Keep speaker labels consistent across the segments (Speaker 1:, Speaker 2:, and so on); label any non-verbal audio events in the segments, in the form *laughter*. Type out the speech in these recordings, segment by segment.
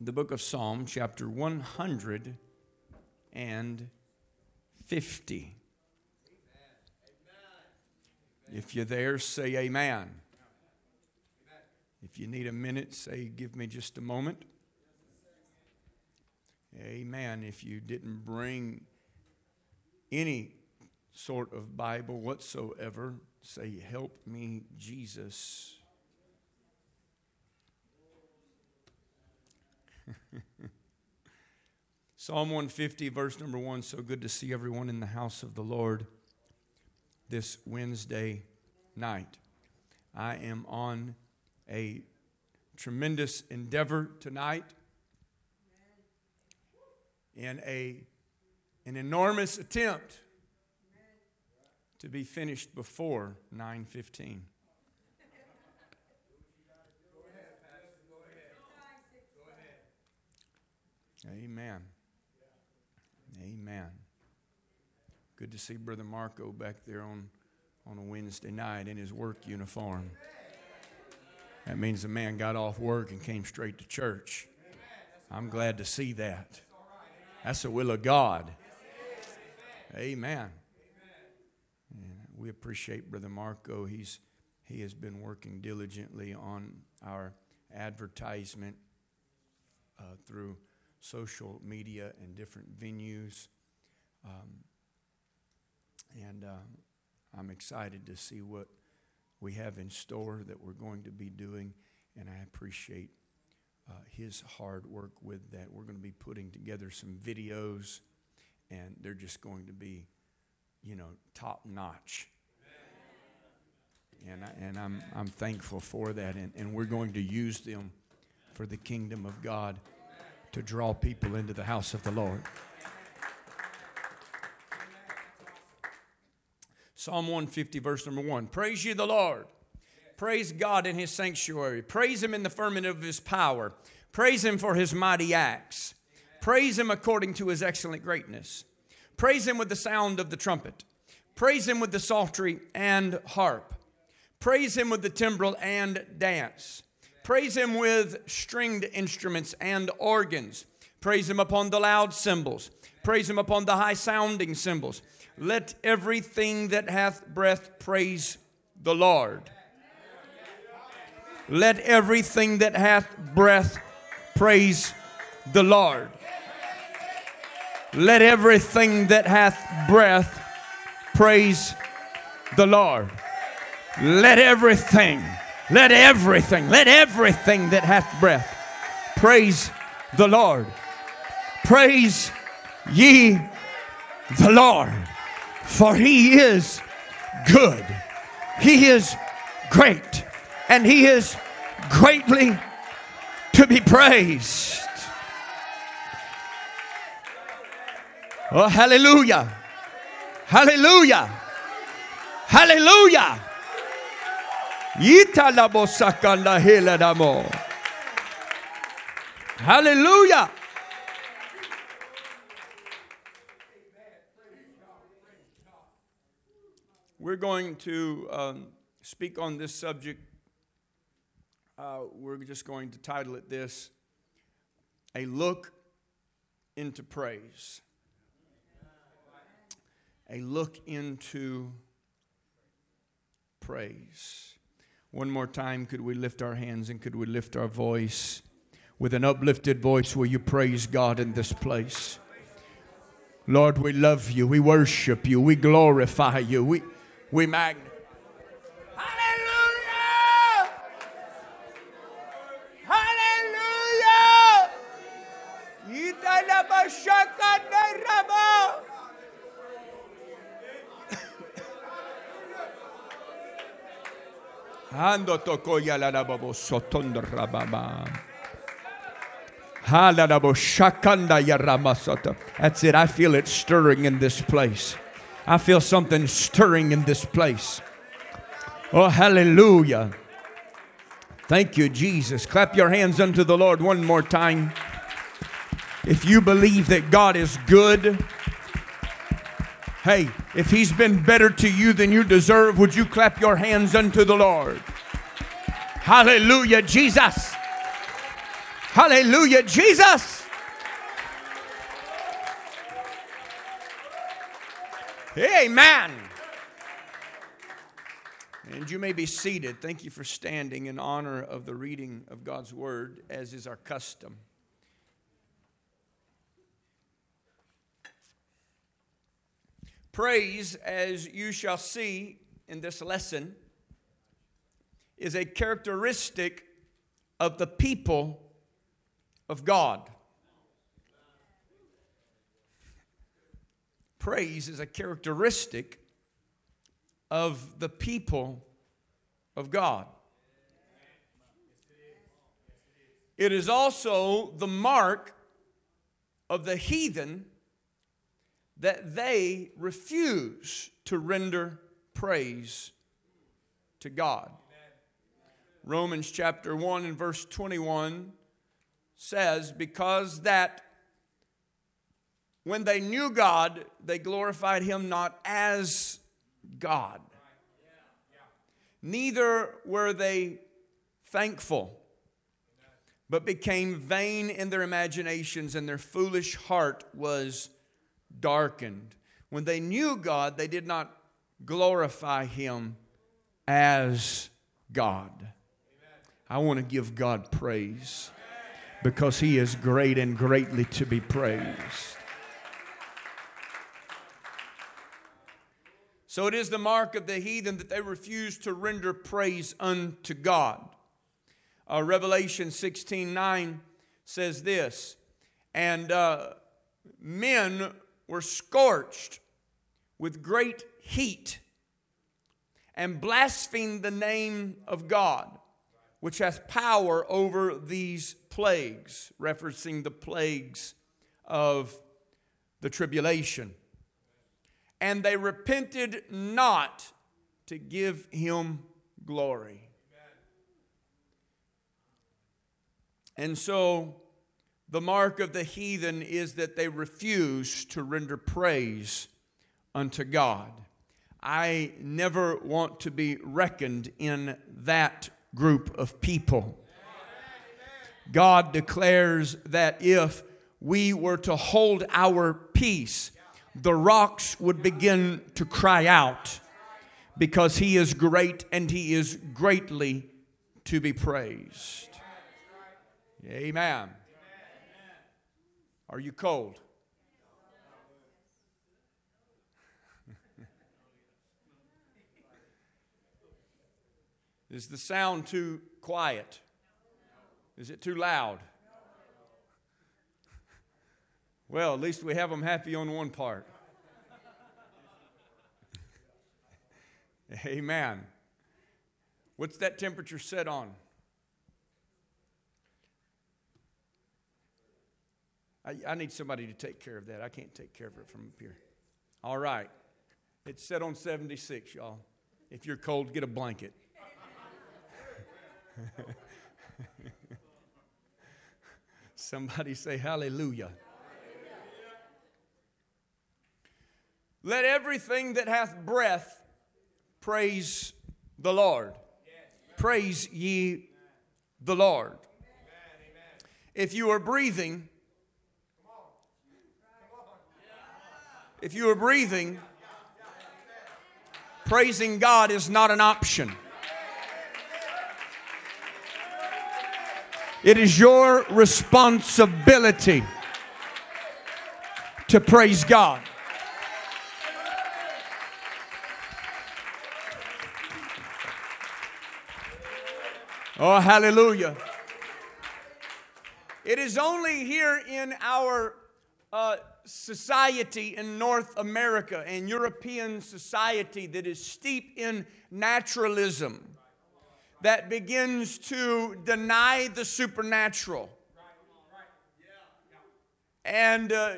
Speaker 1: the book of Psalm, chapter 150. If you're there, say amen. If you need a minute, say, give me just a moment. Amen. If you didn't bring any sort of Bible whatsoever, say, help me, Jesus. Psalm 150, verse number one. So good to see everyone in the house of the Lord this Wednesday night. I am on a tremendous endeavor tonight in a, an enormous attempt to be finished before 915. Amen. Amen. Good to see Brother Marco back there on, on a Wednesday night in his work uniform. That means the man got off work and came straight to church. I'm glad to see that. That's the will of God. Amen. And we appreciate Brother Marco. He's, he has been working diligently on our advertisement uh, through social media and different venues. Um, and uh, I'm excited to see what we have in store that we're going to be doing, and I appreciate uh, his hard work with that. We're going to be putting together some videos, and they're just going to be, you know, top notch. And, I, and I'm, I'm thankful for that, and, and we're going to use them for the kingdom of God to draw people into the house of the Lord. Psalm 150, verse number one. Praise ye the Lord. Praise God in his sanctuary. Praise him in the firmament of his power. Praise him for his mighty acts. Praise him according to his excellent greatness. Praise him with the sound of the trumpet. Praise him with the psaltery and harp. Praise him with the timbrel and dance. Praise him with stringed instruments and organs. Praise him upon the loud cymbals. Praise him upon the high sounding cymbals. Let everything that hath breath praise the Lord. Let everything that hath breath praise the Lord. Let everything that hath breath praise the Lord. Let everything let everything, let everything that hath breath praise the Lord. Praise ye the Lord, for he is good. He is great, and he is greatly to be praised. Oh, hallelujah! Hallelujah! Hallelujah! Hallelujah. We're going to um, speak on this subject. Uh, we're just going to title it this A Look into Praise. A look into praise. One more time, could we lift our hands and could we lift our voice? With an uplifted voice, will you praise God in this place? Lord, we love you. We worship you. We glorify you. We, we magnify. Hallelujah! Hallelujah! Ando toko ya la la sotondo rababa. That's it. I feel it stirring in this place. I feel something stirring in this place. Oh, hallelujah. Thank you, Jesus. Clap your hands unto the Lord one more time. If you believe that God is good, Hey, if he's been better to you than you deserve, would you clap your hands unto the Lord? Hallelujah, Jesus. Hallelujah, Jesus. Amen. And you may be seated. Thank you for standing in honor of the reading of God's word, as is our custom. Praise, as you shall see in this lesson, is a characteristic of the people of God. Praise is a characteristic of the people of God. It is also the mark of the heathen that they refuse to render praise to God. Romans chapter 1 and verse 21 says, Because that when they knew God, they glorified him not as God. Neither were they thankful, but became vain in their imaginations, and their foolish heart was darkened. When they knew God, they did not glorify Him as God. I want to give God praise because He is great and greatly to be praised. So it is the mark of the heathen that they refuse to render praise unto God. Uh, Revelation 16 9 says this, and uh, men were scorched with great heat and blasphemed the name of God, which has power over these plagues, referencing the plagues of the tribulation and they repented not to give him glory. And so, the mark of the heathen is that they refuse to render praise unto God. I never want to be reckoned in that group of people. God declares that if we were to hold our peace, the rocks would begin to cry out because he is great and he is greatly to be praised. Amen. Are you cold? Is the sound too quiet? Is it too loud? Well, at least we have them happy on one part. *laughs* Amen. What's that temperature set on? I, I, need somebody to take care of that. I can't take care of it from up here. All right. It's set on 76, y'all. If you're cold, get a blanket. *laughs* Somebody say hallelujah. Let everything that hath breath praise the Lord. Praise ye the Lord. If you are breathing, if you are breathing, praising God is not an option. It is your responsibility to praise God. Oh, hallelujah. It is only here in our uh, society in North America and European society that is steep in naturalism that begins to deny the supernatural and uh,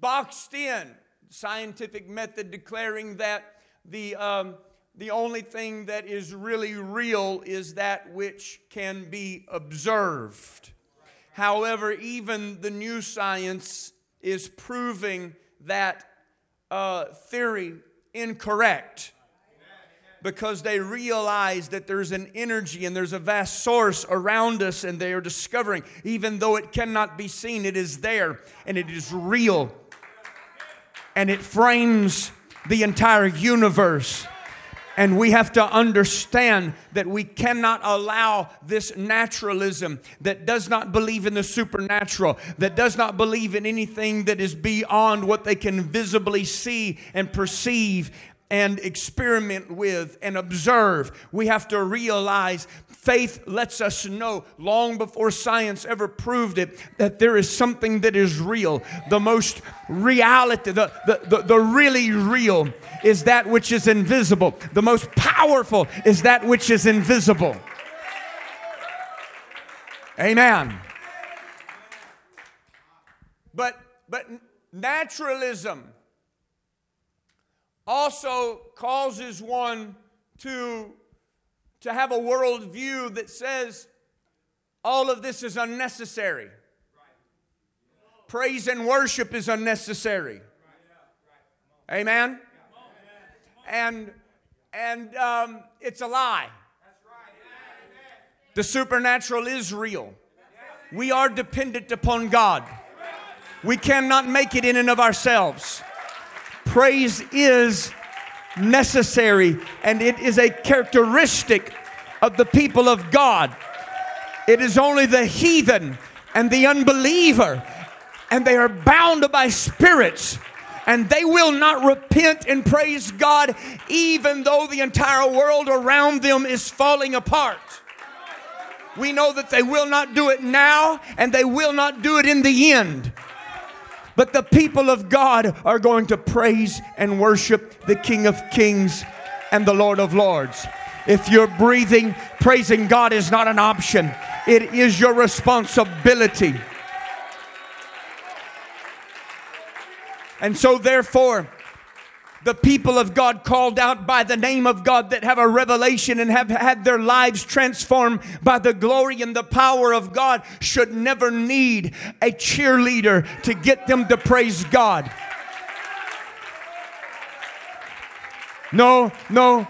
Speaker 1: boxed in scientific method declaring that the um, the only thing that is really real is that which can be observed. However, even the new science is proving that uh, theory incorrect because they realize that there's an energy and there's a vast source around us, and they are discovering, even though it cannot be seen, it is there and it is real. And it frames the entire universe. And we have to understand that we cannot allow this naturalism that does not believe in the supernatural, that does not believe in anything that is beyond what they can visibly see and perceive and experiment with and observe. We have to realize faith lets us know long before science ever proved it that there is something that is real. The most reality, the, the, the, the really real is that which is invisible. The most powerful is that which is invisible. Amen. But but naturalism also causes one to, to have a worldview that says all of this is unnecessary. Praise and worship is unnecessary. Amen? And, and um, it's a lie. The supernatural is real. We are dependent upon God. We cannot make it in and of ourselves. Praise is necessary and it is a characteristic of the people of God. It is only the heathen and the unbeliever, and they are bound by spirits and they will not repent and praise God even though the entire world around them is falling apart. We know that they will not do it now and they will not do it in the end. But the people of God are going to praise and worship the King of Kings and the Lord of Lords. If you're breathing, praising God is not an option, it is your responsibility. And so, therefore, the people of God called out by the name of God that have a revelation and have had their lives transformed by the glory and the power of God should never need a cheerleader to get them to praise God. No, no.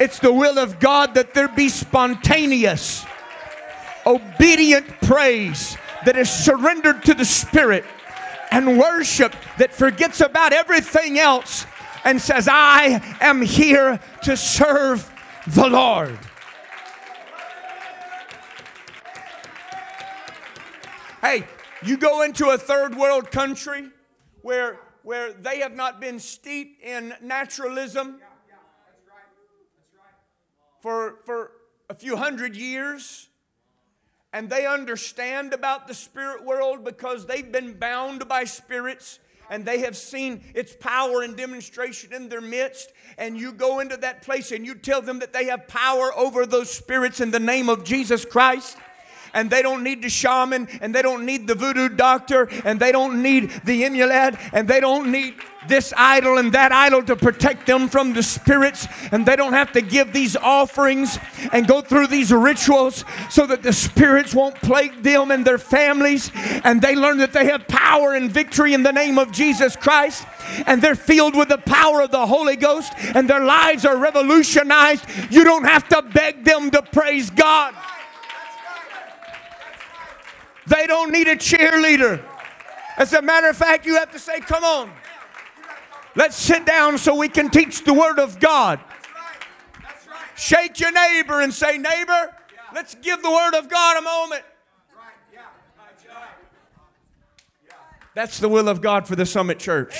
Speaker 1: It's the will of God that there be spontaneous, obedient praise that is surrendered to the Spirit and worship that forgets about everything else and says, I am here to serve the Lord. Hey, you go into a third world country where, where they have not been steeped in naturalism for, for a few hundred years and they understand about the spirit world because they've been bound by spirits and they have seen its power and demonstration in their midst, and you go into that place and you tell them that they have power over those spirits in the name of Jesus Christ. And they don't need the shaman, and they don't need the voodoo doctor, and they don't need the amulet, and they don't need this idol and that idol to protect them from the spirits, and they don't have to give these offerings and go through these rituals so that the spirits won't plague them and their families, and they learn that they have power and victory in the name of Jesus Christ, and they're filled with the power of the Holy Ghost, and their lives are revolutionized. You don't have to beg them to praise God. They don't need a cheerleader. As a matter of fact, you have to say, Come on, let's sit down so we can teach the Word of God. Shake your neighbor and say, Neighbor, let's give the Word of God a moment. That's the will of God for the Summit Church.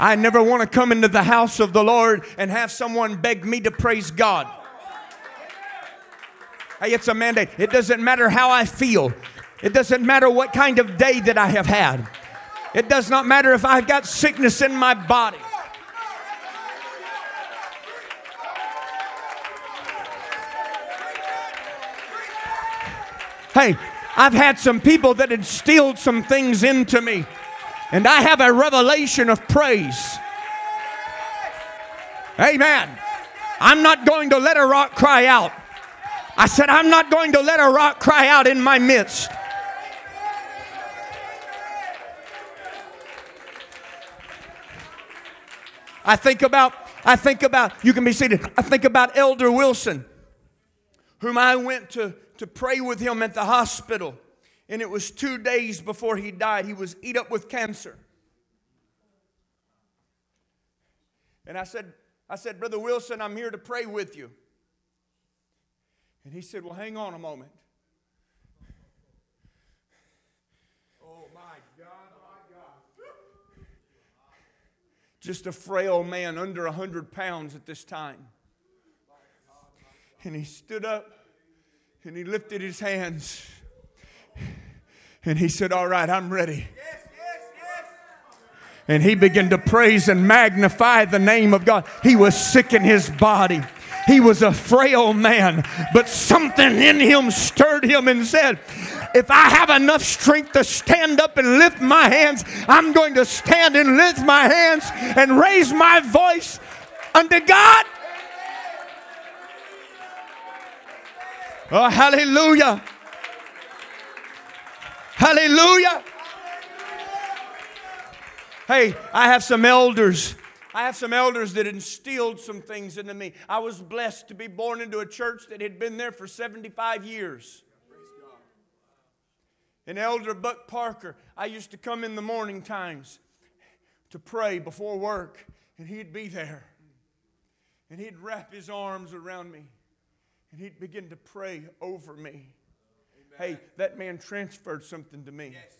Speaker 1: I never want to come into the house of the Lord and have someone beg me to praise God. Hey, it's a mandate. It doesn't matter how I feel. It doesn't matter what kind of day that I have had. It does not matter if I've got sickness in my body. Hey, I've had some people that had instilled some things into me and I have a revelation of praise. Amen. I'm not going to let a rock cry out. I said, I'm not going to let a rock cry out in my midst. I think about, I think about, you can be seated. I think about Elder Wilson, whom I went to, to pray with him at the hospital. And it was two days before he died. He was eat up with cancer. And I said, I said, Brother Wilson, I'm here to pray with you. And he said, Well, hang on a moment. Oh, my God, my God. Just a frail man, under 100 pounds at this time. And he stood up and he lifted his hands and he said, All right, I'm ready. And he began to praise and magnify the name of God. He was sick in his body. He was a frail man, but something in him stirred him and said, If I have enough strength to stand up and lift my hands, I'm going to stand and lift my hands and raise my voice unto God. Oh, hallelujah. Hallelujah. Hey, I have some elders. I have some elders that instilled some things into me. I was blessed to be born into a church that had been there for 75 years. And Elder Buck Parker, I used to come in the morning times to pray before work, and he'd be there. And he'd wrap his arms around me, and he'd begin to pray over me. Amen. Hey, that man transferred something to me. Yes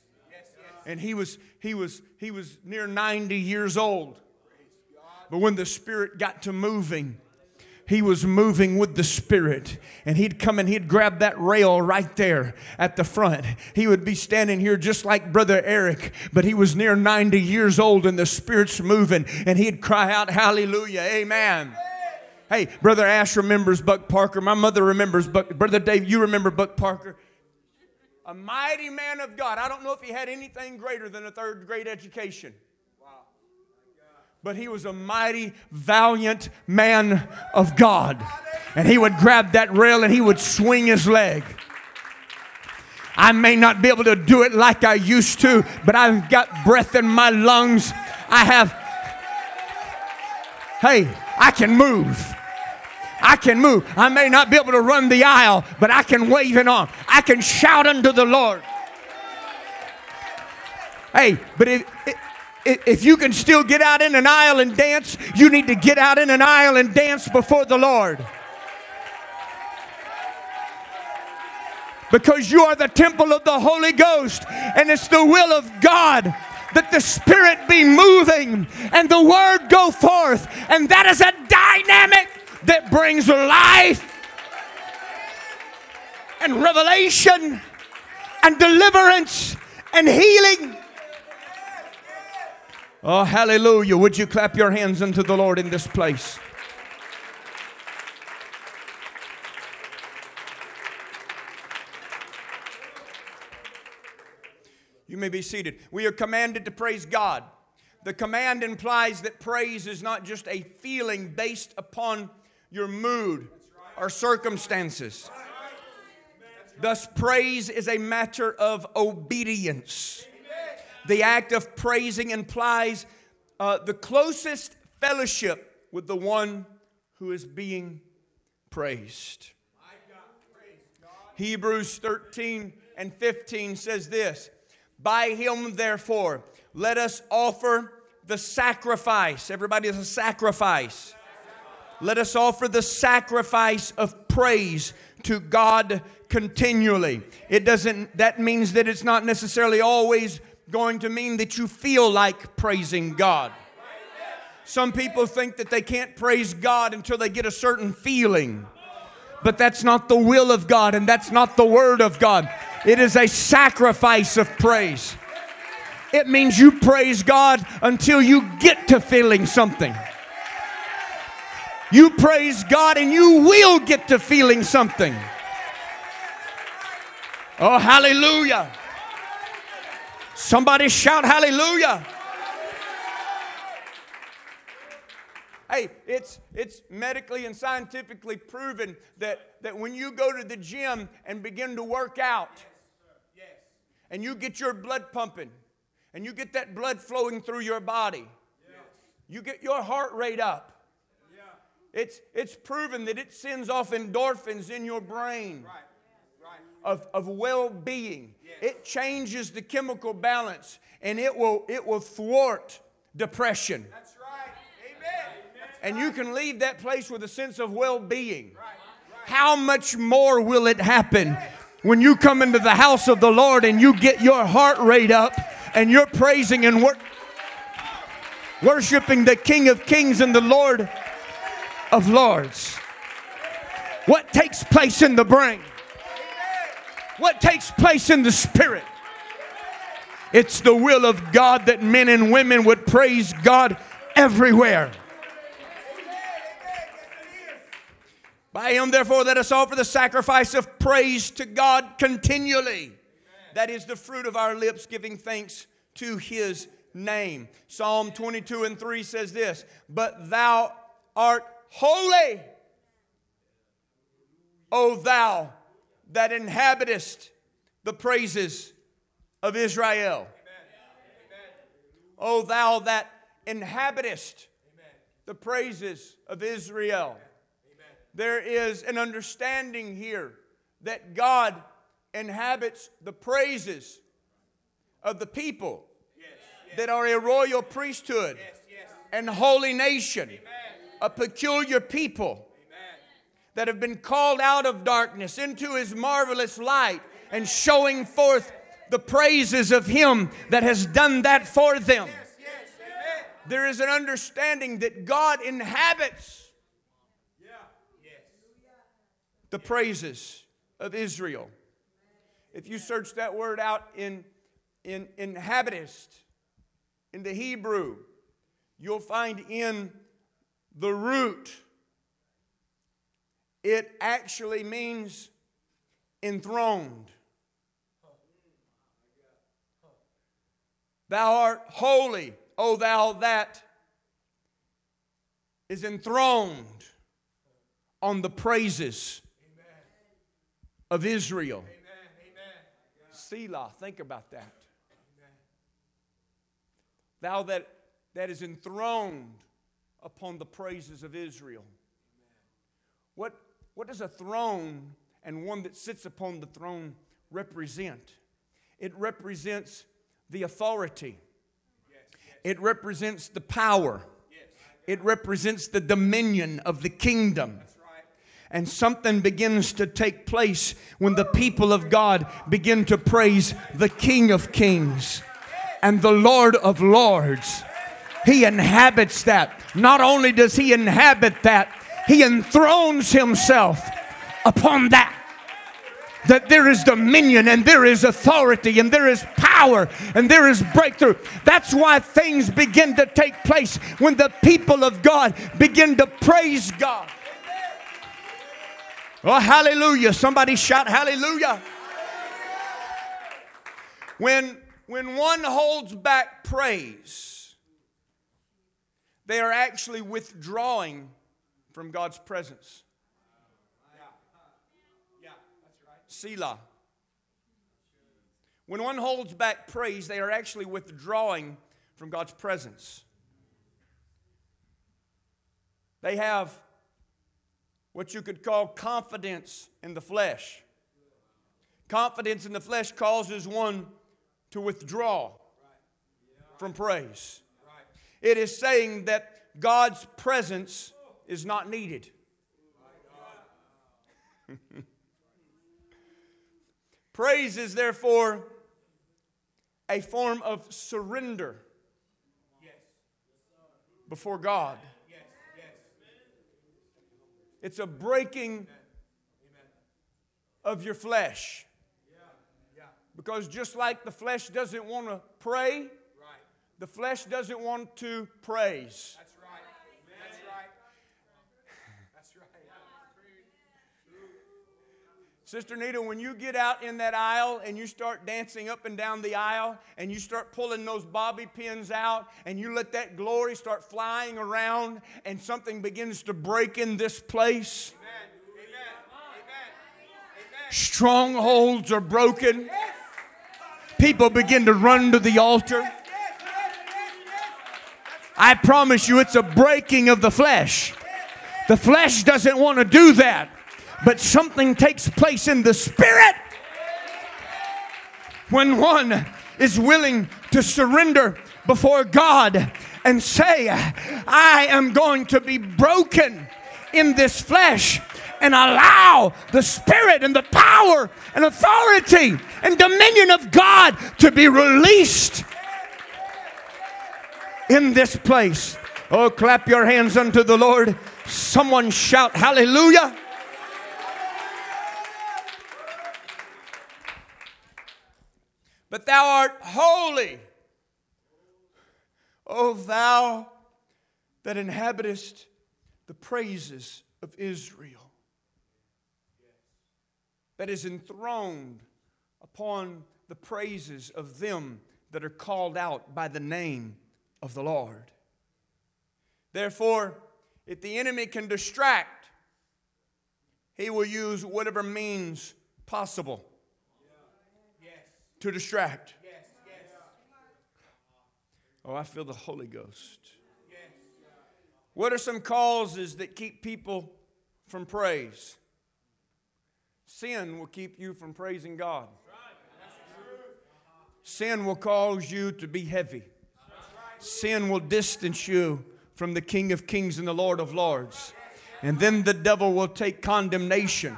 Speaker 1: and he was he was he was near 90 years old but when the spirit got to moving he was moving with the Spirit. And he'd come and he'd grab that rail right there at the front. He would be standing here just like Brother Eric, but he was near 90 years old and the Spirit's moving. And he'd cry out, Hallelujah, Amen. Hey, Brother Ash remembers Buck Parker. My mother remembers Buck. Brother Dave, you remember Buck Parker a mighty man of God. I don't know if he had anything greater than a third grade education. But he was a mighty, valiant man of God. And he would grab that rail and he would swing his leg. I may not be able to do it like I used to, but I've got breath in my lungs. I have, hey, I can move. I can move. I may not be able to run the aisle, but I can wave an arm. I can shout unto the Lord. Hey, but if, if you can still get out in an aisle and dance, you need to get out in an aisle and dance before the Lord. Because you are the temple of the Holy Ghost, and it's the will of God that the Spirit be moving and the Word go forth, and that is a dynamic that brings life and revelation and deliverance and healing. Oh, hallelujah. Would you clap your hands unto the Lord in this place? You may be seated. We are commanded to praise God. The command implies that praise is not just a feeling based upon your mood or circumstances. Thus, praise is a matter of obedience. The act of praising implies uh, the closest fellowship with the one who is being praised. Hebrews 13 and 15 says this By him, therefore, let us offer the sacrifice. Everybody is a sacrifice let us offer the sacrifice of praise to God continually. It doesn't, that means that it's not necessarily always going to mean that you feel like praising God. Some people think that they can't praise God until they get a certain feeling. But that's not the will of God and that's not the word of God. It is a sacrifice of praise. It means you praise God until you get to feeling something. You praise God and you will get to feeling something. Oh, hallelujah. Somebody shout hallelujah. Hey, it's, it's medically and scientifically proven that, that when you go to the gym and begin to work out, and you get your blood pumping, and you get that blood flowing through your body, you get your heart rate up. It's, it's proven that it sends off endorphins in your brain of, of well being. It changes the chemical balance and it will, it will thwart depression.
Speaker 2: That's right. Amen.
Speaker 1: And you can leave that place with a sense of well being. How much more will it happen when you come into the house of the Lord and you get your heart rate up and you're praising and wor- worshiping the King of Kings and the Lord of Lords? What takes place in the brain? What takes place in the spirit? It's the will of God that men and women would praise God everywhere. By him, therefore, let us offer the sacrifice of praise to God continually. That is the fruit of our lips, giving thanks to his name. Psalm 22 and 3 says this But thou art holy, O thou that inhabitest the praises of Israel. O thou that inhabitest the praises of Israel. There is an understanding here that God inhabits the praises of the people that are a royal priesthood and holy nation, a peculiar people that have been called out of darkness into his marvelous light and showing forth the praises of him that has done that for them. There is an understanding that God inhabits the praises of Israel. If you search that word out in, in inhabitest, in the Hebrew, you'll find in the root, it actually means enthroned. Thou art holy, O thou that is enthroned on the praises of Israel. Selah, think about that. Thou that, that is enthroned upon the praises of Israel. What, what does a throne and one that sits upon the throne represent? It represents the authority, it represents the power, it represents the dominion of the kingdom. And something begins to take place when the people of God begin to praise the King of Kings and the Lord of Lords. He inhabits that. Not only does he inhabit that, he enthrones himself upon that. That there is dominion and there is authority and there is power and there is breakthrough. That's why things begin to take place when the people of God begin to praise God. Oh, hallelujah. Somebody shout hallelujah. When, when one holds back praise, they are actually withdrawing from God's presence. Selah. When one holds back praise, they are actually withdrawing from God's presence. They have what you could call confidence in the flesh. Confidence in the flesh causes one to withdraw from praise. It is saying that God's presence is not needed. *laughs* praise is therefore a form of surrender before God. It's a breaking of your flesh. Because just like the flesh doesn't want to pray, the flesh doesn't want to praise.
Speaker 2: That's right. That's right. That's right.
Speaker 1: Sister Nita, when you get out in that aisle and you start dancing up and down the aisle and you start pulling those bobby pins out and you let that glory start flying around and something begins to break in this place, strongholds are broken. People begin to run to the altar. I promise you, it's a breaking of the flesh. The flesh doesn't want to do that, but something takes place in the spirit when one is willing to surrender before God and say, I am going to be broken in this flesh and allow the spirit and the power and authority and dominion of God to be released in this place. Oh, clap your hands unto the Lord. Someone shout hallelujah. Thou art holy, O thou that inhabitest the praises of Israel, that is enthroned upon the praises of them that are called out by the name of the Lord. Therefore, if the enemy can distract, he will use whatever means possible to distract. Oh, I feel the Holy Ghost. What are some causes that keep people from praise? Sin will keep you from praising God. Sin will cause you to be heavy. Sin will distance you from the King of Kings and the Lord of Lords. And then the devil will take condemnation.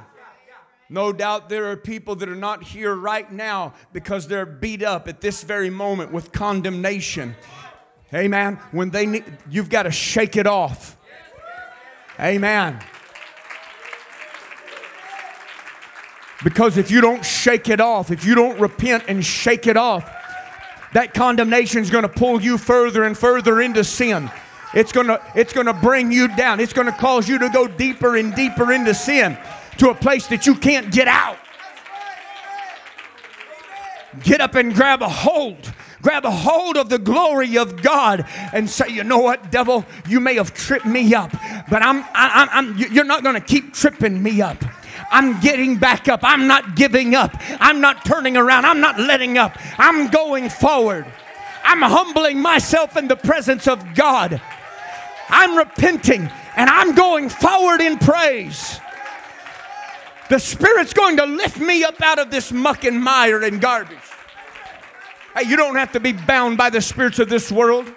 Speaker 1: No doubt there are people that are not here right now because they're beat up at this very moment with condemnation. Amen. When they need, you've got to shake it off. Amen. Because if you don't shake it off, if you don't repent and shake it off, that condemnation is going to pull you further and further into sin. It's going to it's going to bring you down. It's going to cause you to go deeper and deeper into sin to a place that you can't get out. Get up and grab a hold. Grab a hold of the glory of God and say, you know what, devil, you may have tripped me up, but I'm, I, I'm, I'm you're not going to keep tripping me up. I'm getting back up. I'm not giving up. I'm not turning around. I'm not letting up. I'm going forward. I'm humbling myself in the presence of God. I'm repenting and I'm going forward in praise. The Spirit's going to lift me up out of this muck and mire and garbage. Hey, you don't have to be bound by the spirits of this world.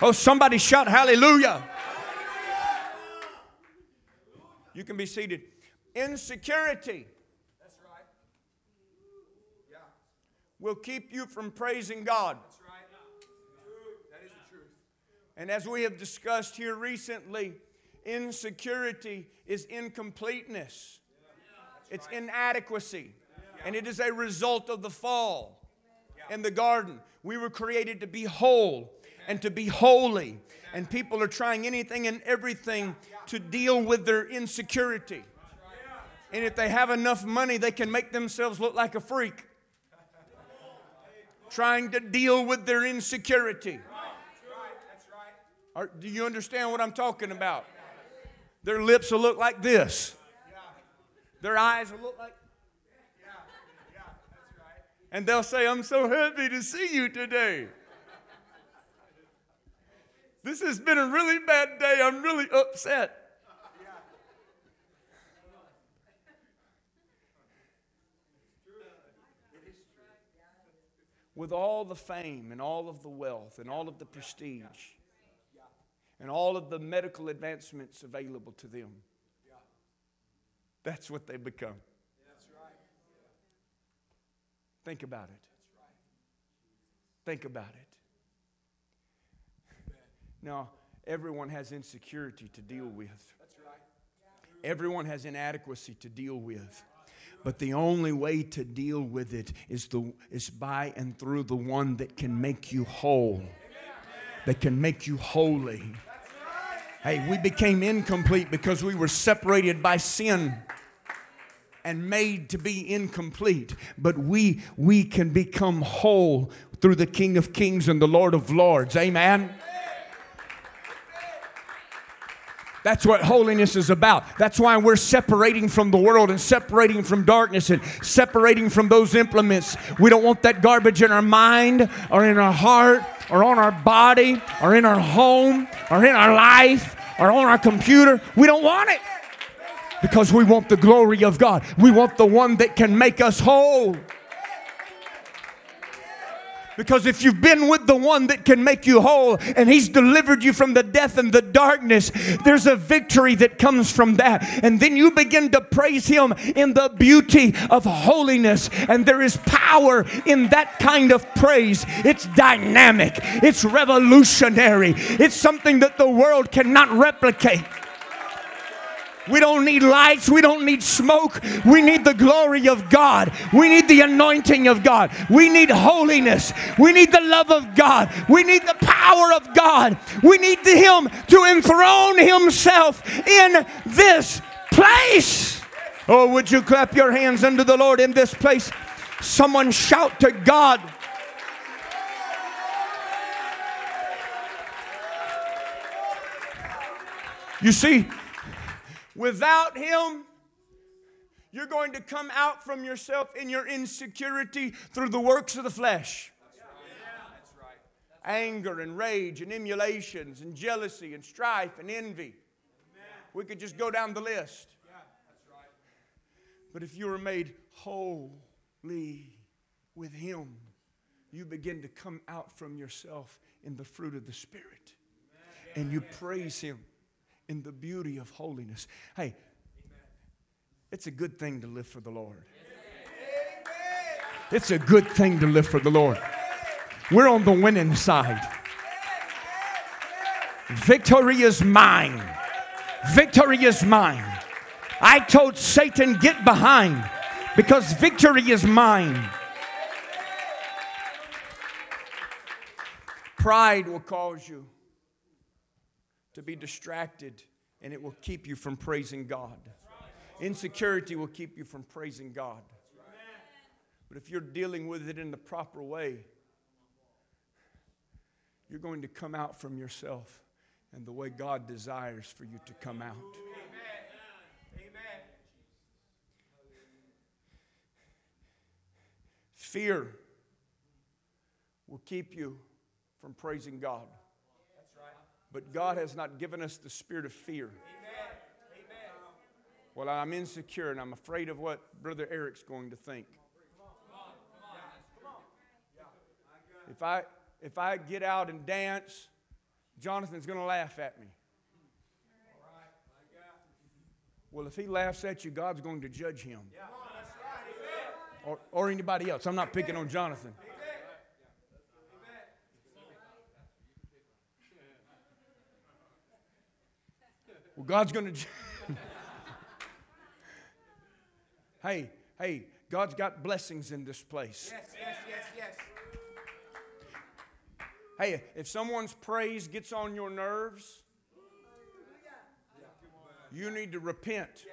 Speaker 1: Oh, somebody shout hallelujah. You can be seated. Insecurity. That's right. Yeah. Will keep you from praising God. That's right. That is the truth. And as we have discussed here recently, insecurity is incompleteness. It's inadequacy. And it is a result of the fall in the garden. We were created to be whole and to be holy. And people are trying anything and everything to deal with their insecurity. And if they have enough money, they can make themselves look like a freak. Trying to deal with their insecurity. Or, do you understand what I'm talking about? Their lips will look like this. Their eyes will look like. And they'll say, I'm so happy to see you today. This has been a really bad day. I'm really upset. with all the fame and all of the wealth and all of the prestige and all of the medical advancements available to them. That's what they become. Think about it. Think about it. Now, everyone has insecurity to deal with. Everyone has inadequacy to deal with. But the only way to deal with it is, the, is by and through the one that can make you whole, that can make you holy. Hey, we became incomplete because we were separated by sin and made to be incomplete. But we we can become whole through the king of kings and the lord of lords. Amen That's what holiness is about. That's why we're separating from the world and separating from darkness and separating from those implements. We don't want that garbage in our mind or in our heart or on our body or in our home or in our life or on our computer. We don't want it because we want the glory of God. We want the one that can make us whole. Because if you've been with the one that can make you whole and he's delivered you from the death and the darkness, there's a victory that comes from that. And then you begin to praise him in the beauty of holiness. And there is power in that kind of praise. It's dynamic, it's revolutionary, it's something that the world cannot replicate. We don't need lights. We don't need smoke. We need the glory of God. We need the anointing of God. We need holiness. We need the love of God. We need the power of God. We need Him to enthrone Himself in this place. Oh, would you clap your hands unto the Lord in this place? Someone shout to God. You see, Without Him, you're going to come out from yourself in your insecurity through the works of the flesh. Anger and rage and emulations and jealousy and strife and envy. We could just go down the list. But if you are made holy with Him, you begin to come out from yourself in the fruit of the Spirit. And you praise Him in the beauty of holiness. Hey, it's a good thing to live for the Lord. It's a good thing to live for the Lord. We're on the winning side. Victory is mine. Victory is mine. I told Satan, get behind because victory is mine. Pride will cause you to be distracted and it will keep you from praising God. Insecurity will keep you from praising God. But if you're dealing with it in the proper way, you're going to come out from yourself and the way God desires for you to come out. Fear will keep you from praising God. But God has not given us the spirit of fear. Well, I'm insecure and I'm afraid of what Brother Eric's going to think. If I, if I get out and dance, Jonathan's going to laugh at me. Well, if he laughs at you, God's going to judge him. Or, or anybody else. I'm not picking on Jonathan. Well, God's going *laughs* to. hey, hey, God's got blessings in this place.
Speaker 2: Yes, yes, yes, yes.
Speaker 1: Hey, if someone's praise gets on your nerves, you need to repent.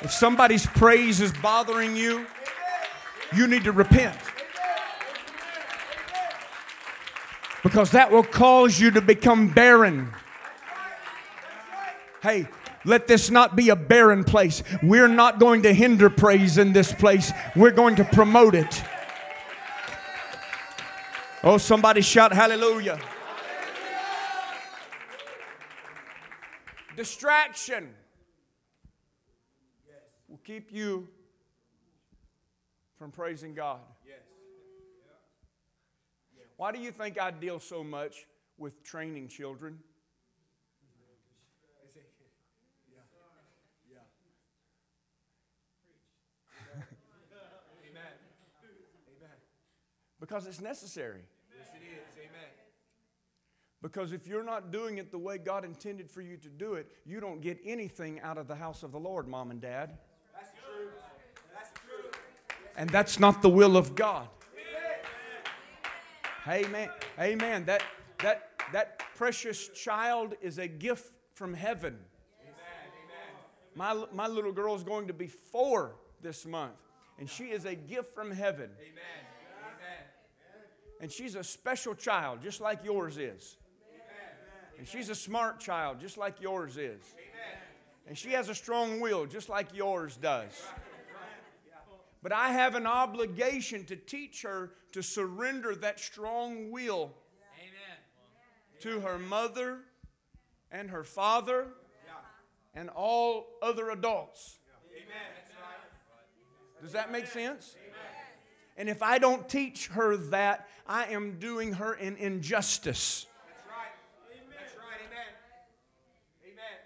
Speaker 1: If somebody's praise is bothering you, you need to repent. Because that will cause you to become barren. Hey, let this not be a barren place. We're not going to hinder praise in this place, we're going to promote it. Oh, somebody shout hallelujah. Distraction will keep you from praising God. Why do you think I deal so much with training children? because it's necessary.
Speaker 2: Yes, it is. Amen.
Speaker 1: Because if you're not doing it the way God intended for you to do it, you don't get anything out of the house of the Lord, mom and dad.
Speaker 2: That's true. That's true.
Speaker 1: And that's not the will of God. Amen. Amen. That, that, that precious child is a gift from heaven. My, my little girl is going to be four this month, and she is a gift from heaven. And she's a special child, just like yours is. And she's a smart child, just like yours is. And she has a strong will, just like yours does. But I have an obligation to teach her to surrender that strong will to her mother and her father and all other adults. Does that make sense? And if I don't teach her that, I am doing her an injustice.
Speaker 2: That's right. That's right. Amen. Amen.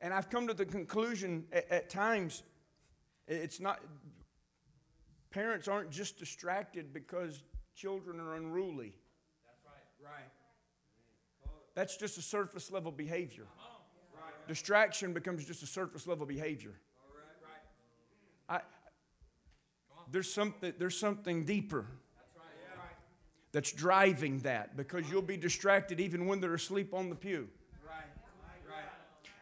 Speaker 1: And I've come to the conclusion at, at times it's not, parents aren't just distracted because children are unruly.
Speaker 2: That's Right. Right.
Speaker 1: That's just a surface level behavior. Distraction becomes just a surface level behavior. I, there's something, there's something deeper that's driving that because you'll be distracted even when they're asleep on the pew.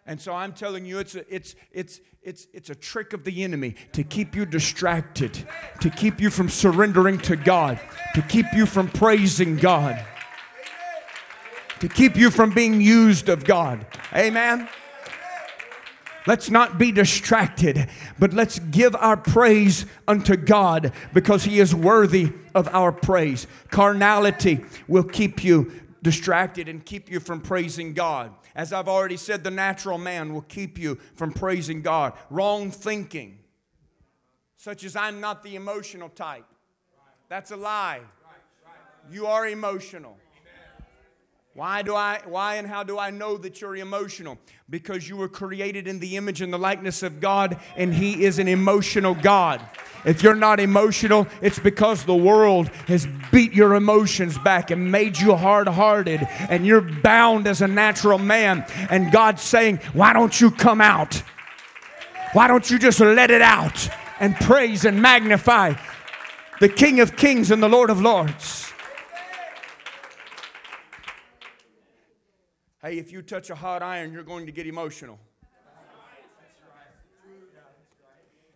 Speaker 1: And so I'm telling you, it's a, it's, it's, it's, it's a trick of the enemy to keep you distracted, to keep you from surrendering to God, to keep you from praising God, to keep you from being used of God. Amen. Let's not be distracted, but let's give our praise unto God because He is worthy of our praise. Carnality will keep you distracted and keep you from praising God. As I've already said, the natural man will keep you from praising God. Wrong thinking, such as I'm not the emotional type, that's a lie. You are emotional. Why do I why and how do I know that you're emotional? Because you were created in the image and the likeness of God and he is an emotional God. If you're not emotional, it's because the world has beat your emotions back and made you hard-hearted and you're bound as a natural man and God's saying, "Why don't you come out? Why don't you just let it out and praise and magnify the King of Kings and the Lord of Lords?" Hey, if you touch a hot iron, you're going to get emotional.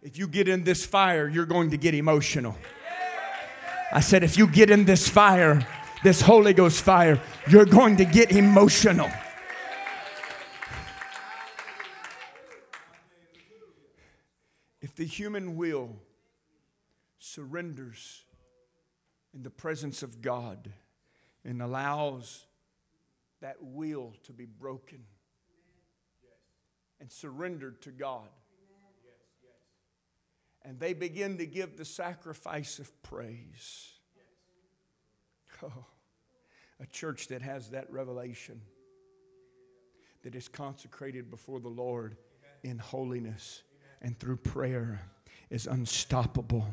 Speaker 1: If you get in this fire, you're going to get emotional. I said, if you get in this fire, this Holy Ghost fire, you're going to get emotional. If the human will surrenders in the presence of God and allows that will to be broken and surrendered to God. And they begin to give the sacrifice of praise. Oh, a church that has that revelation, that is consecrated before the Lord in holiness and through prayer, is unstoppable.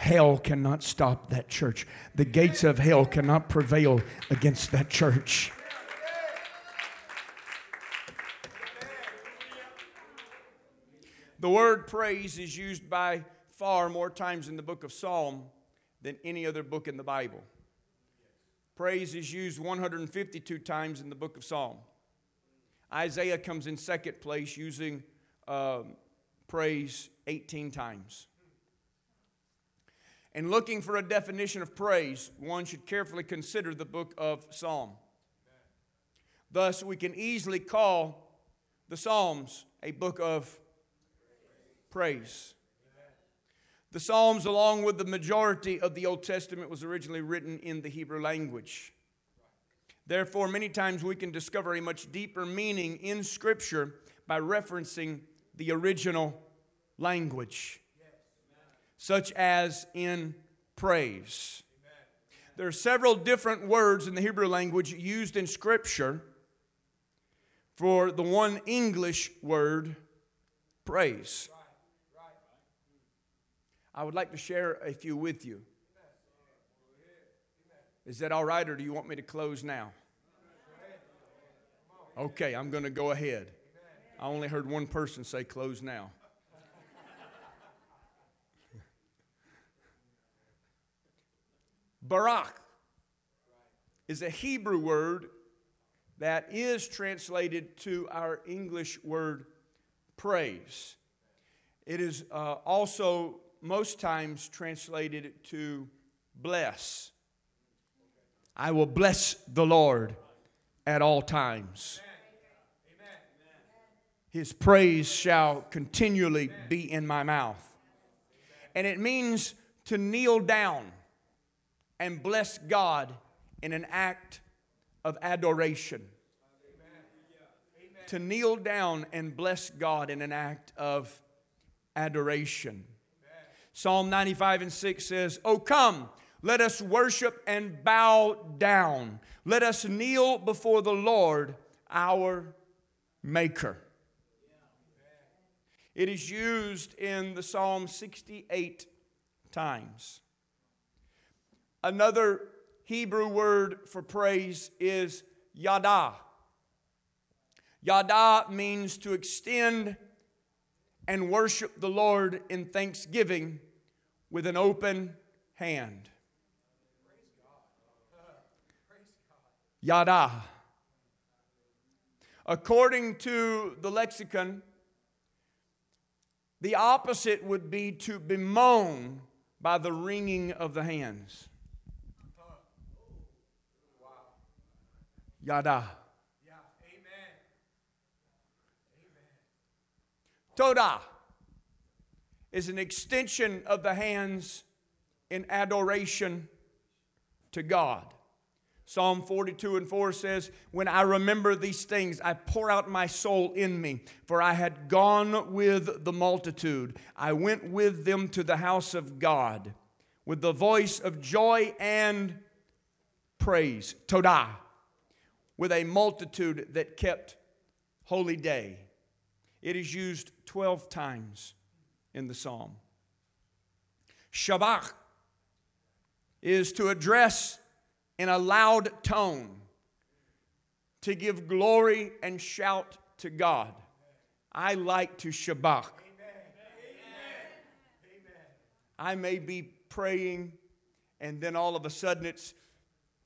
Speaker 1: Hell cannot stop that church. The gates of hell cannot prevail against that church. The word praise is used by far more times in the book of Psalm than any other book in the Bible. Praise is used 152 times in the book of Psalm. Isaiah comes in second place using um, praise 18 times. And looking for a definition of praise, one should carefully consider the book of Psalm. Thus, we can easily call the Psalms a book of praise. The Psalms, along with the majority of the Old Testament, was originally written in the Hebrew language. Therefore, many times we can discover a much deeper meaning in Scripture by referencing the original language such as in praise. There are several different words in the Hebrew language used in Scripture for the one English word, praise. I would like to share a few with you. Is that all right, or do you want me to close now? Okay, I'm going to go ahead. I only heard one person say close now. Barak is a Hebrew word that is translated to our English word praise. It is uh, also most times translated to bless. I will bless the Lord at all times. His praise shall continually be in my mouth. And it means to kneel down and bless God in an act of adoration. To kneel down and bless God in an act of adoration. Psalm 95 and 6 says, Oh, come, let us worship and bow down. Let us kneel before the Lord, our Maker. It is used in the Psalm 68 times. Another Hebrew word for praise is yada. Yada means to extend and worship the Lord in thanksgiving with an open hand. Yada. According to the lexicon, the opposite would be to bemoan by the wringing of the hands. Yada. Yeah, amen. Amen. Toda is an extension of the hands in adoration to God. Psalm 42 and 4 says, When I remember these things, I pour out my soul in me, for I had gone with the multitude. I went with them to the house of God with the voice of joy and praise, Todah, with a multitude that kept holy day. It is used 12 times in the psalm. Shabach is to address in a loud tone to give glory and shout to God. I like to Shabach. I may be praying, and then all of a sudden it's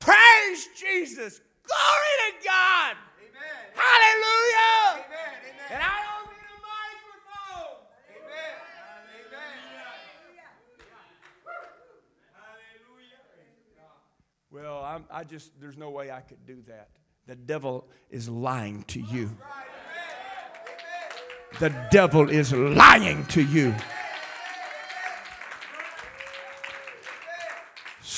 Speaker 1: praise Jesus, glory to God,
Speaker 2: Amen.
Speaker 1: hallelujah.
Speaker 2: Amen. Amen.
Speaker 1: And I don't need a microphone.
Speaker 2: Amen. Amen.
Speaker 1: Well, I'm, I just, there's no way I could do that. The devil is lying to you. The devil is lying to you.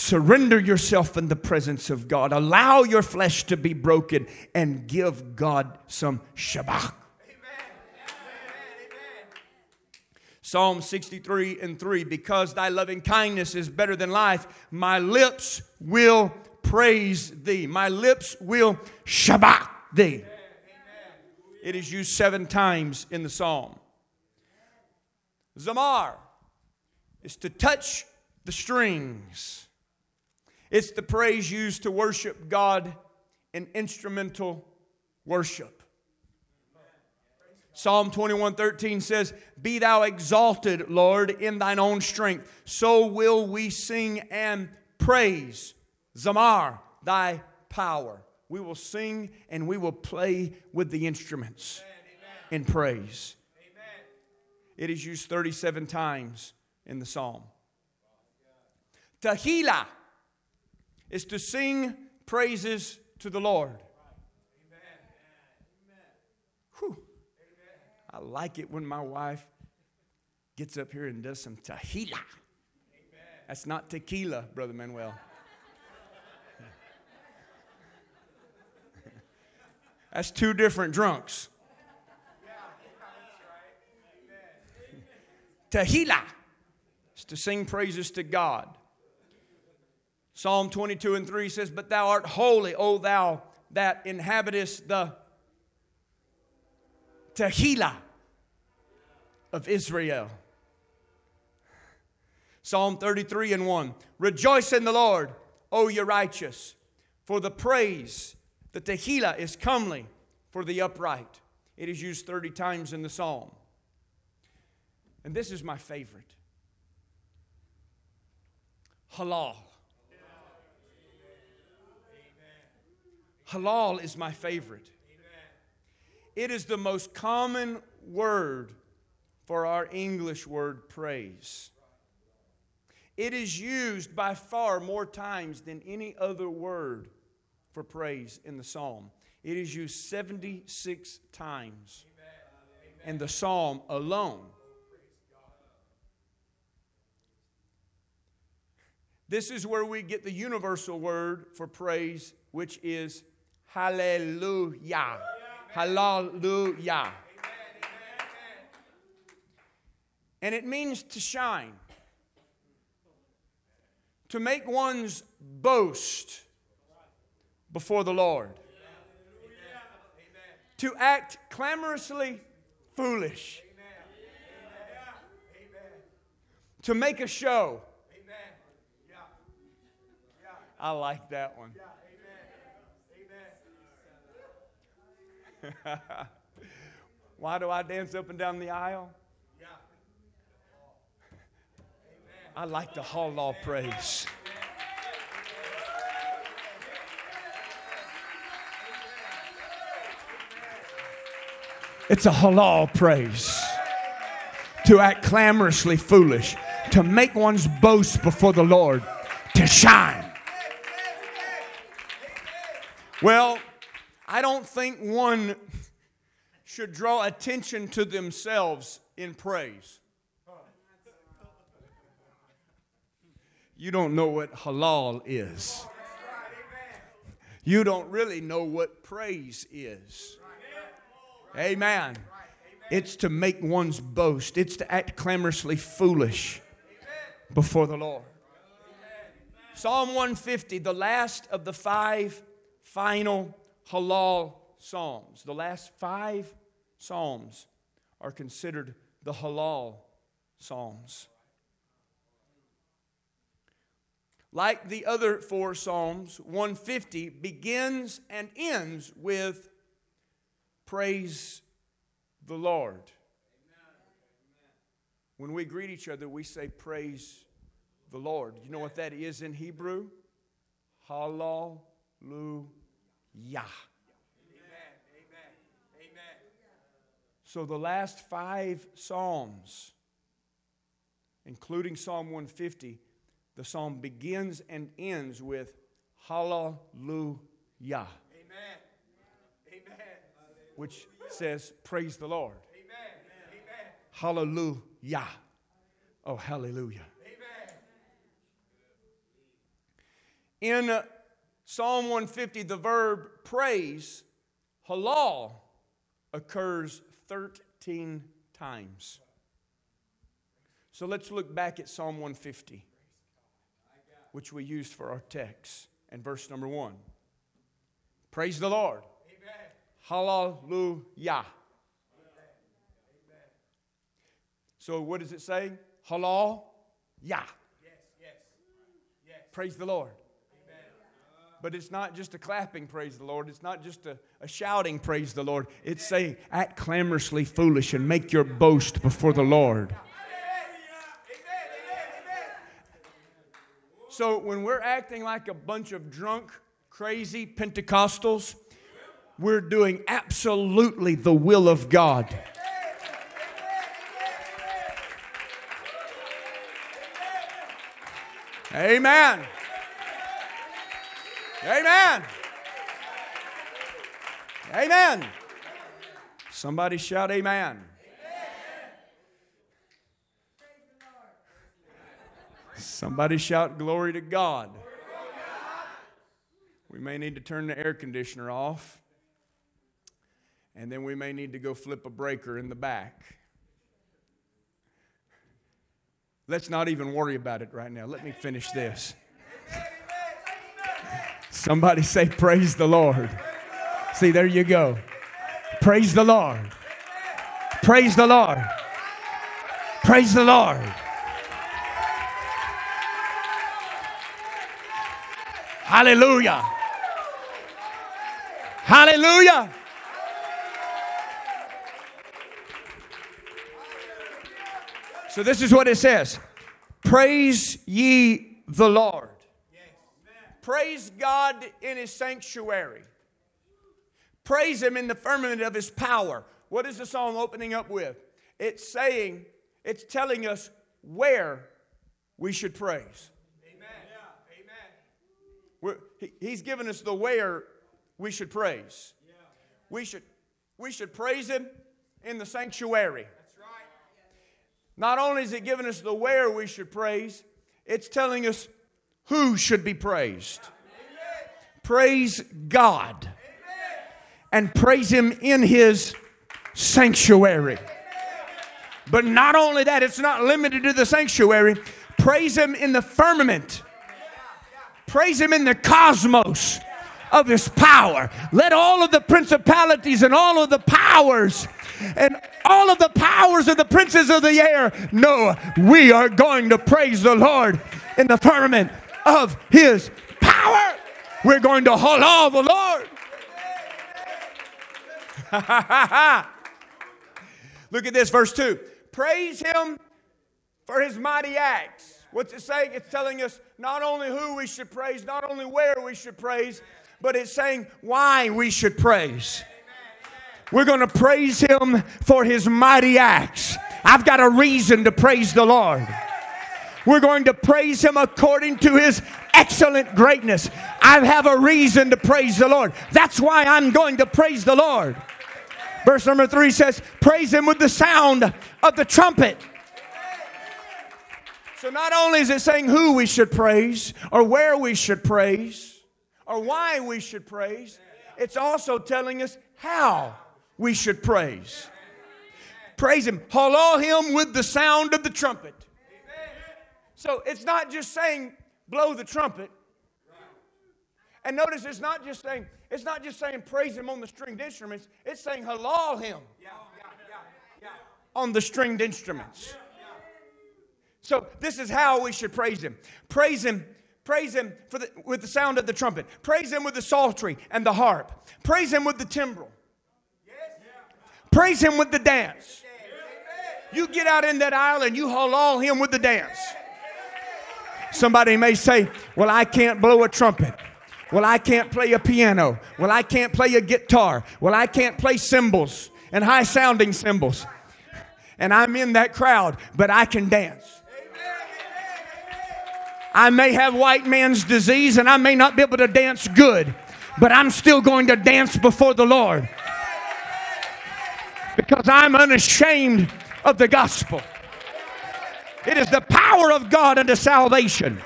Speaker 1: Surrender yourself in the presence of God. Allow your flesh to be broken and give God some Shabach. Psalm 63 and 3 Because thy loving kindness is better than life, my lips will praise thee. My lips will Shabach thee. It is used seven times in the psalm. Zamar is to touch the strings. It's the praise used to worship God in instrumental worship. Psalm 21 13 says, Be thou exalted, Lord, in thine own strength. So will we sing and praise, Zamar, thy power. We will sing and we will play with the instruments in praise. It is used 37 times in the psalm. Tahila is to sing praises to the Lord. Whew. I like it when my wife gets up here and does some tahila. That's not tequila, Brother Manuel. *laughs* That's two different drunks. Tahila is to sing praises to God. Psalm 22 and 3 says, But thou art holy, O thou that inhabitest the Tehillah of Israel. Psalm 33 and 1 Rejoice in the Lord, O ye righteous, for the praise, the Tehillah is comely for the upright. It is used 30 times in the psalm. And this is my favorite halal. Halal is my favorite. It is the most common word for our English word praise. It is used by far more times than any other word for praise in the psalm. It is used 76 times in the psalm alone. This is where we get the universal word for praise, which is hallelujah. Hallelujah. And it means to shine, to make one's boast before the Lord, to act clamorously foolish, to make a show. I like that one. *laughs* Why do I dance up and down the aisle? I like the hall praise. It's a halal praise. To act clamorously foolish, to make one's boast before the Lord, to shine. Well, I don't think one should draw attention to themselves in praise. You don't know what halal is. You don't really know what praise is. Amen. It's to make one's boast, it's to act clamorously foolish before the Lord. Psalm 150, the last of the five final halal psalms. The last five psalms are considered the halal psalms. Like the other four psalms, 150 begins and ends with Praise the Lord. When we greet each other, we say, Praise the Lord. You know what that is in Hebrew? Hallelujah. So the last five Psalms, including Psalm 150, the psalm begins and ends with Hallelujah Amen. Amen. which says, Praise the Lord. Amen. Hallelujah. Oh, hallelujah. Amen. In Psalm 150, the verb praise, halal, occurs 13 times. So let's look back at Psalm 150, which we used for our text, and verse number one. Praise the Lord. Hallelujah. So what does it say? Halal, yeah. Yes, yes, yes. Praise the Lord. But it's not just a clapping praise the Lord. It's not just a, a shouting praise the Lord. It's saying act clamorously foolish and make your boast before the Lord. So when we're acting like a bunch of drunk, crazy Pentecostals, we're doing absolutely the will of God. Amen. Amen. Amen. Somebody shout, Amen. Somebody shout, Glory to God. We may need to turn the air conditioner off and then we may need to go flip a breaker in the back. Let's not even worry about it right now. Let me finish this. Somebody say, Praise the Lord. See, there you go. Praise the Lord. Praise the Lord. Praise the Lord. Hallelujah. Hallelujah. So this is what it says Praise ye the Lord. Praise God in his sanctuary. Praise him in the firmament of his power. What is the psalm opening up with? It's saying, it's telling us where we should praise.
Speaker 2: Amen. Amen.
Speaker 1: He, he's given us the where we should praise. We should, we should praise Him in the sanctuary.
Speaker 2: That's right.
Speaker 1: Not only is it giving us the where we should praise, it's telling us who should be praised. Praise God and praise Him in His sanctuary. But not only that, it's not limited to the sanctuary. Praise Him in the firmament, praise Him in the cosmos of His power. Let all of the principalities and all of the powers and all of the powers of the princes of the air know we are going to praise the Lord in the firmament of His power. We're going to halal the Lord. *laughs* Look at this, verse 2. Praise him for his mighty acts. What's it saying? It's telling us not only who we should praise, not only where we should praise, but it's saying why we should praise. We're going to praise him for his mighty acts. I've got a reason to praise the Lord. We're going to praise him according to his excellent greatness. I have a reason to praise the Lord. That's why I'm going to praise the Lord. Verse number three says, Praise him with the sound of the trumpet. So not only is it saying who we should praise, or where we should praise, or why we should praise, it's also telling us how we should praise. Praise him. Halal him with the sound of the trumpet. So it's not just saying blow the trumpet. And notice it's not just saying it's not just saying praise him on the stringed instruments. It's saying halal him
Speaker 2: Yeah, yeah, yeah,
Speaker 1: on the stringed instruments. So this is how we should praise him. Praise him, praise him for the, with the sound of the trumpet. Praise him with the psaltery and the harp. Praise him with the timbrel. Praise him with the dance. You get out in that aisle and you halal him with the dance. Somebody may say, Well, I can't blow a trumpet. Well, I can't play a piano. Well, I can't play a guitar. Well, I can't play cymbals and high sounding cymbals. And I'm in that crowd, but I can dance. I may have white man's disease and I may not be able to dance good, but I'm still going to dance before the Lord because I'm unashamed of the gospel. It is the power of God unto salvation.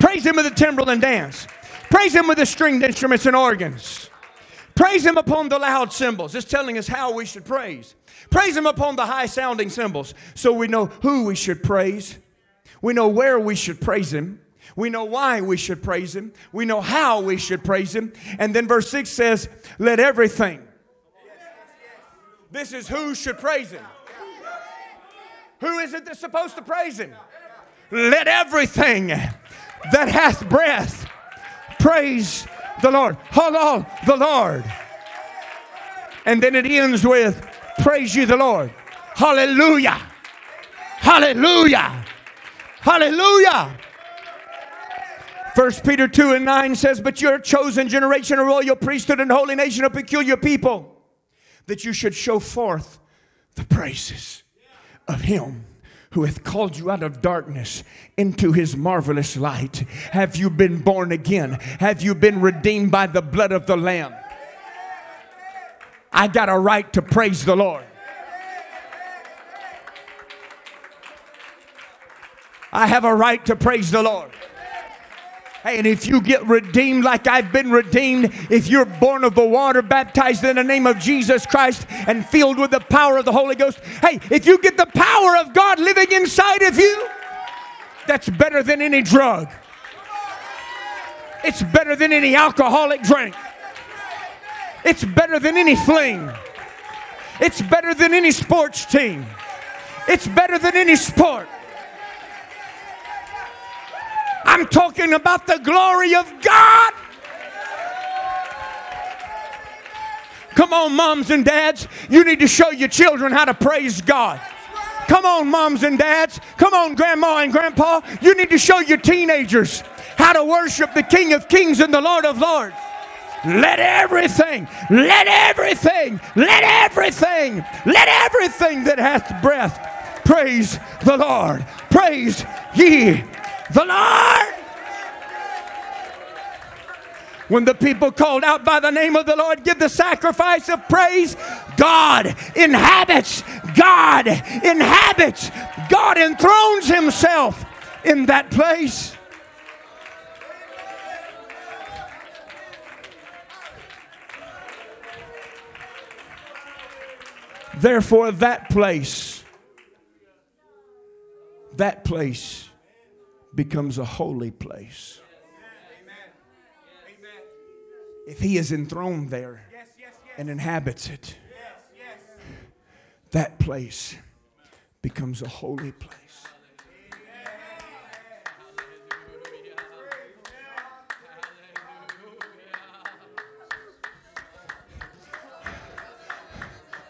Speaker 1: Praise Him with the timbrel and dance. Praise Him with the stringed instruments and organs. Praise Him upon the loud cymbals. It's telling us how we should praise. Praise Him upon the high sounding cymbals so we know who we should praise. We know where we should praise Him. We know why we should praise Him. We know how we should praise Him. And then verse 6 says, Let everything. This is who should praise Him. Who is it that's supposed to praise Him? Let everything that hath breath praise the Lord. On, the Lord. And then it ends with, Praise you, the Lord. Hallelujah. Hallelujah. Hallelujah. First Peter 2 and 9 says, But you're a chosen generation, a royal priesthood, and holy nation, a peculiar people, that you should show forth the praises of him who hath called you out of darkness into his marvelous light. Have you been born again? Have you been redeemed by the blood of the Lamb? I got a right to praise the Lord. I have a right to praise the Lord. Hey, and if you get redeemed like I've been redeemed, if you're born of the water, baptized in the name of Jesus Christ, and filled with the power of the Holy Ghost, hey, if you get the power of God living inside of you, that's better than any drug. It's better than any alcoholic drink. It's better than any fling. It's better than any sports team. It's better than any sport. I'm talking about the glory of God. Come on, moms and dads. You need to show your children how to praise God. Come on, moms and dads. Come on, grandma and grandpa. You need to show your teenagers how to worship the King of Kings and the Lord of Lords. Let everything, let everything, let everything, let everything that hath breath praise the Lord. Praise ye the Lord. When the people called out by the name of the Lord, give the sacrifice of praise. God inhabits, God inhabits, God enthrones himself in that place. Therefore, that place, that place becomes a holy place. If he is enthroned there and inhabits it, that place becomes a holy place.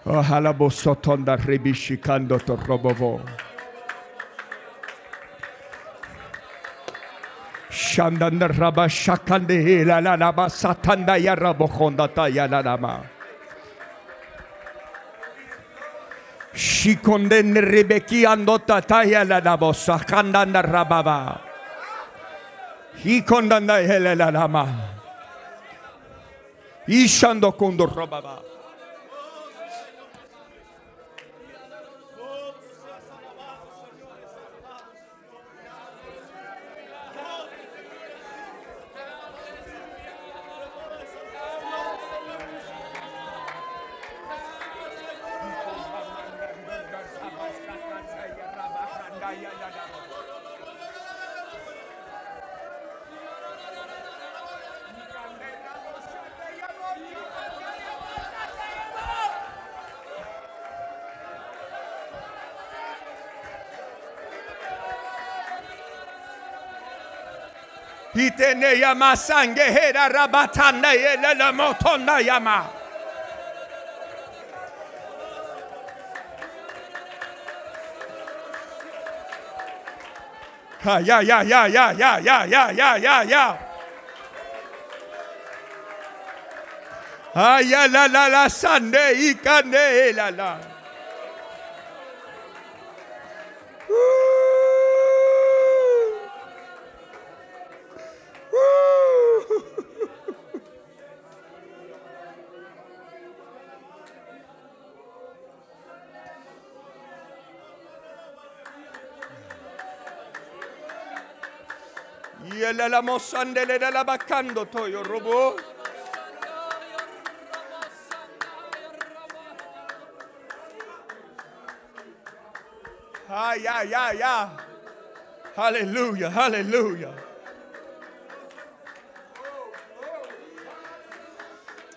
Speaker 1: Oh, halabosotonda rebishikando to robovo. Şandanda raba şakanda hilalanama satanda yara bokondata yalanama. Şikonden rebeki andota ta yalanabo sakandanda rabava. Hikondanda hilalanama. İşando kondur rabava. Ishando kondo rababa. Itene yama sange hera rabatanda yele le motonda yama. Ha ya ya ya ya ya ya ya ya ya. Ha ya la la la sande ikane la la. Yela la mosandele de la bacando toyo robo. Ah, yeah, yeah, yeah. Hallelujah, hallelujah.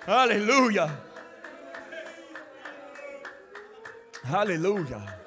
Speaker 1: Hallelujah. Hallelujah.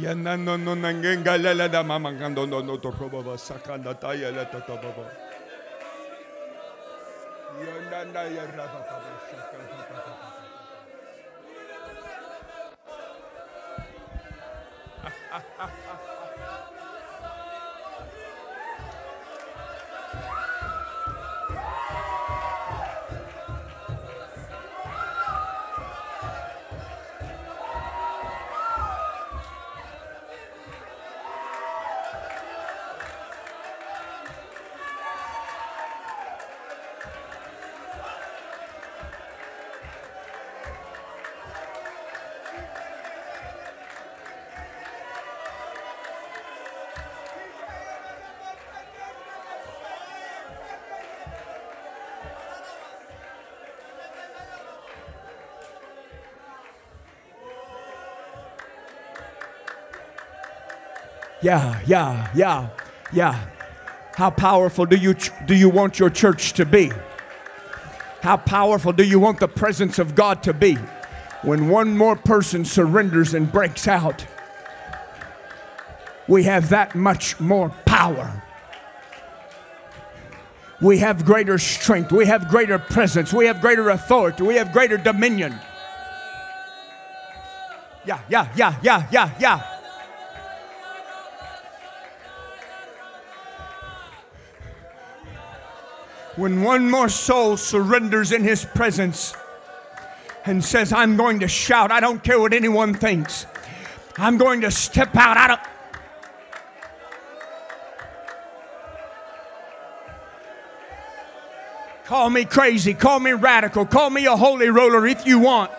Speaker 1: Yanano no nangenga la la la mamangando no no toroba va sacanda taya la tatababa. Yanana ya rababa sacanda. Yeah, yeah, yeah, yeah. How powerful do you, do you want your church to be? How powerful do you want the presence of God to be? When one more person surrenders and breaks out, we have that much more power. We have greater strength. We have greater presence. We have greater authority. We have greater dominion. Yeah, yeah, yeah, yeah, yeah, yeah. When one more soul surrenders in his presence and says, I'm going to shout, I don't care what anyone thinks. I'm going to step out. I don't. Call me crazy, call me radical, call me a holy roller if you want.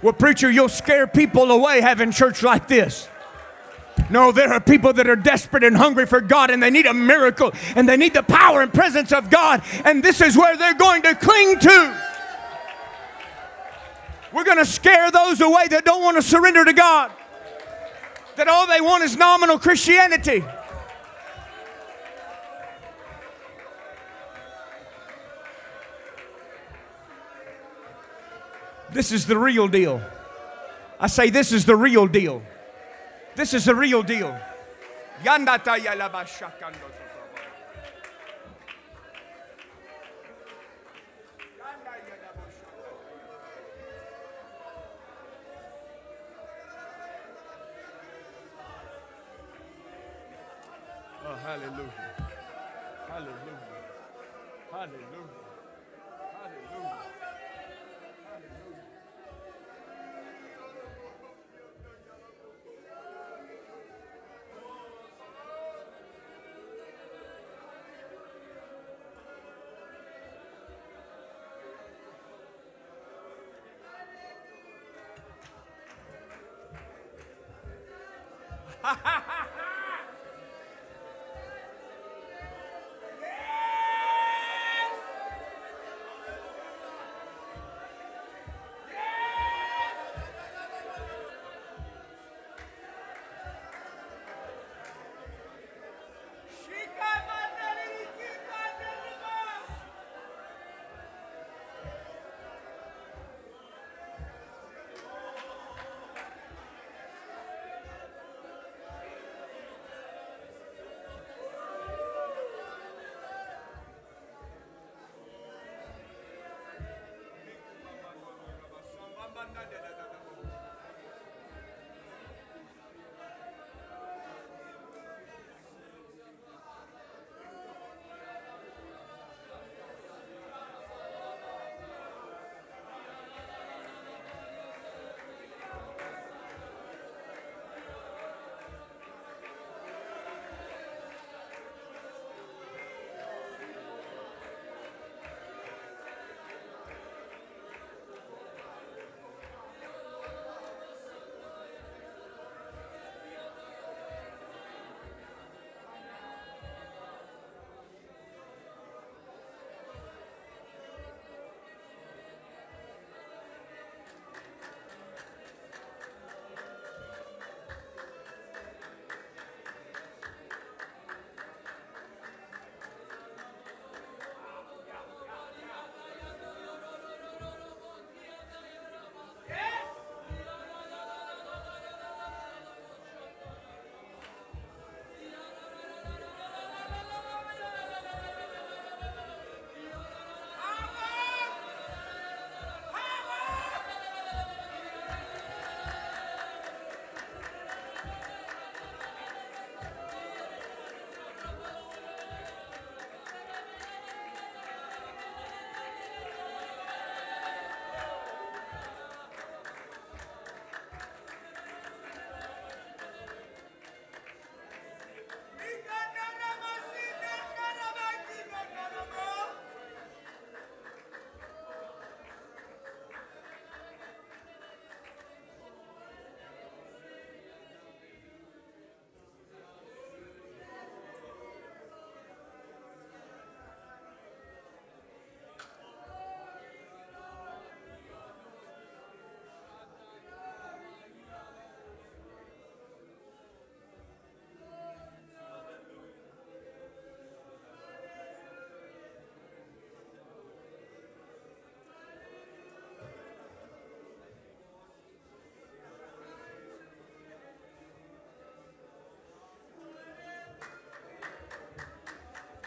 Speaker 1: Well, preacher, you'll scare people away having church like this. No, there are people that are desperate and hungry for God and they need a miracle and they need the power and presence of God, and this is where they're going to cling to. We're going to scare those away that don't want to surrender to God, that all they want is nominal Christianity. This is the real deal. I say, this is the real deal. This is the real deal.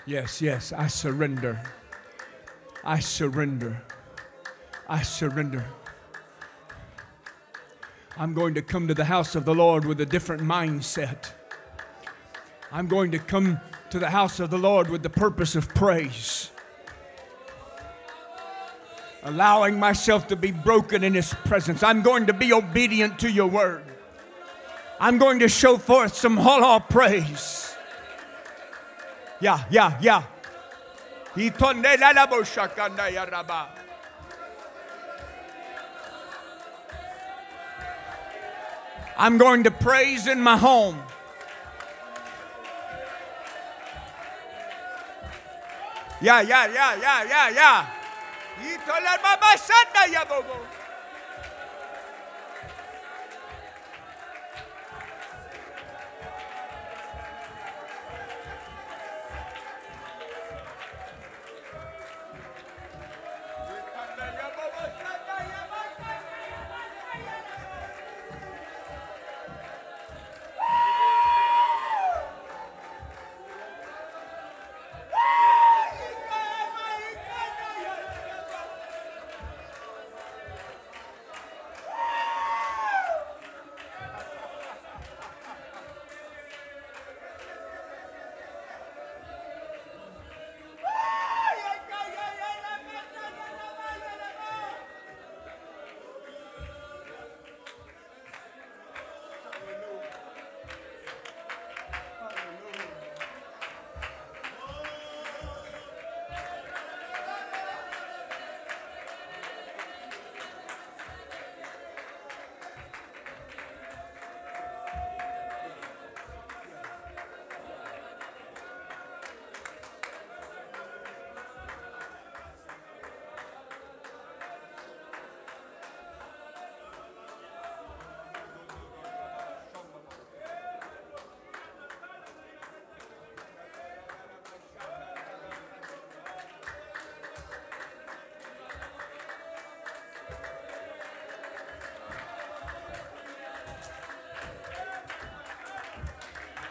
Speaker 1: Yes, yes, I surrender. I surrender. I surrender. I'm going to come to the house of the Lord with a different mindset. I'm going to come to the house of the Lord with the purpose of praise. Allowing myself to be broken in His presence. I'm going to be obedient to your word. I'm going to show forth some halal praise. Yeah, yeah, yeah. I'm going to praise in my home. Yeah, yeah, yeah, yeah, yeah, yeah.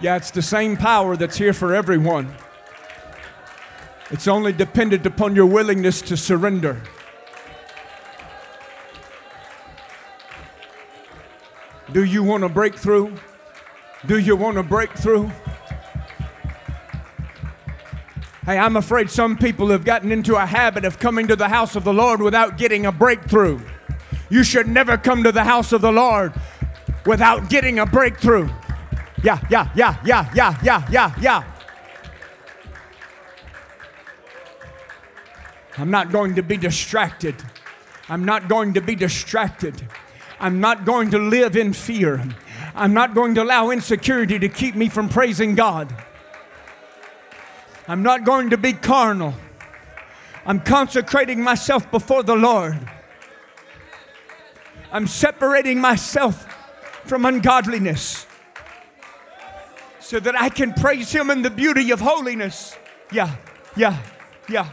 Speaker 1: Yeah, it's the same power that's here for everyone. It's only dependent upon your willingness to surrender. Do you want a breakthrough? Do you want a breakthrough? Hey, I'm afraid some people have gotten into a habit of coming to the house of the Lord without getting a breakthrough. You should never come to the house of the Lord without getting a breakthrough yeah, yeah, yeah, yeah, yeah, yeah, yeah, yeah. I'm not going to be distracted. I'm not going to be distracted. I'm not going to live in fear. I'm not going to allow insecurity to keep me from praising God. I'm not going to be carnal. I'm consecrating myself before the Lord. I'm separating myself from ungodliness so that I can praise Him in the beauty of holiness. Yeah, yeah, yeah.